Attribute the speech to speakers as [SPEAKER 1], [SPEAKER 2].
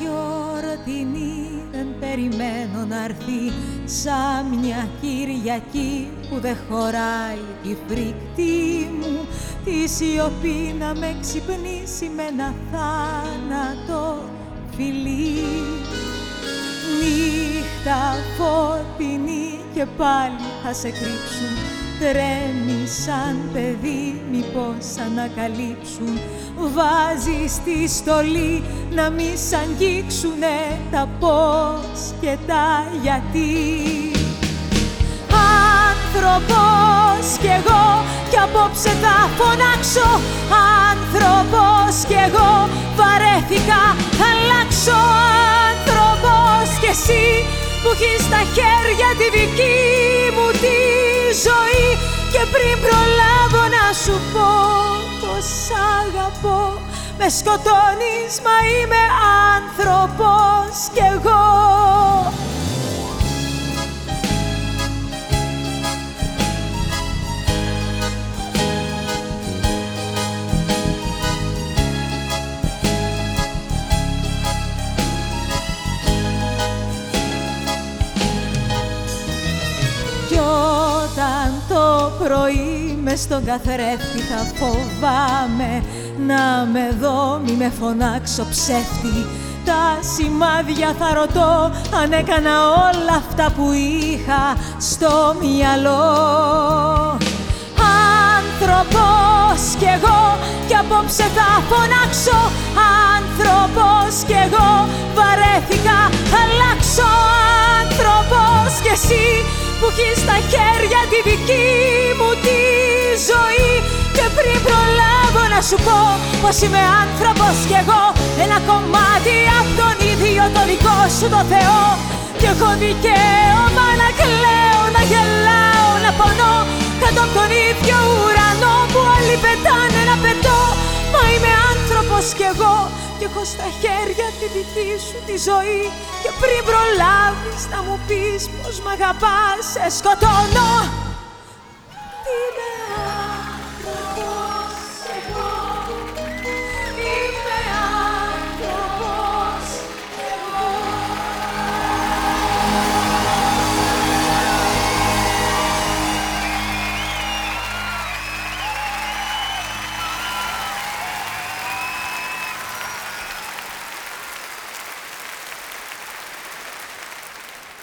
[SPEAKER 1] γιορτινή δεν περιμένω να έρθει σαν μια Κυριακή που δεν χωράει τη φρικτή μου. Τη σιωπή να με ξυπνήσει με ένα θάνατο φιλί. Νύχτα φωτεινή και πάλι θα σε κρύψουν τρέμει σαν παιδί μήπως ανακαλύψουν. Βάζεις τη στολή να μη σ' αγγίξουνε τα πώς και τα γιατί. Άνθρωπος κι εγώ κι απόψε θα φωνάξω. Άνθρωπος κι εγώ βαρέθηκα θα αλλάξω. Άνθρωπος κι εσύ που έχεις στα χέρια τη δική μου τη ζωή και πριν προλάβω να σου πω πως αγαπώ με σκοτώνεις μα είμαι άνθρωπος κι εγώ πρωί μες στον καθρέφτη θα φοβάμαι να με δω, μη με φωνάξω ψεύτη. Τα σημάδια θα ρωτώ αν έκανα όλα αυτά που είχα στο μυαλό. Άνθρωπος κι εγώ κι απόψε θα φωνάξω. Άνθρωπος κι εγώ βαρέθηκα θα αλλάξω. Άνθρωπος κι εσύ που έχει στα χέρια τη δική μου τη ζωή. Και πριν προλάβω να σου πω πως είμαι άνθρωπος κι εγώ ένα κομμάτι από τον ίδιο το δικό σου το Θεό. Και έχω δικαίωμα να κλαίω, να γελάω, να πονώ κάτω από τον ίδιο ουρανό που όλοι πετάνε να πετώ. Μα είμαι άνθρωπος κι εγώ κι έχω στα χέρια τη δική σου τη ζωή. Και πριν προλάβεις να μου πεις πως μ' αγαπάς σε σκοτώνω. Τι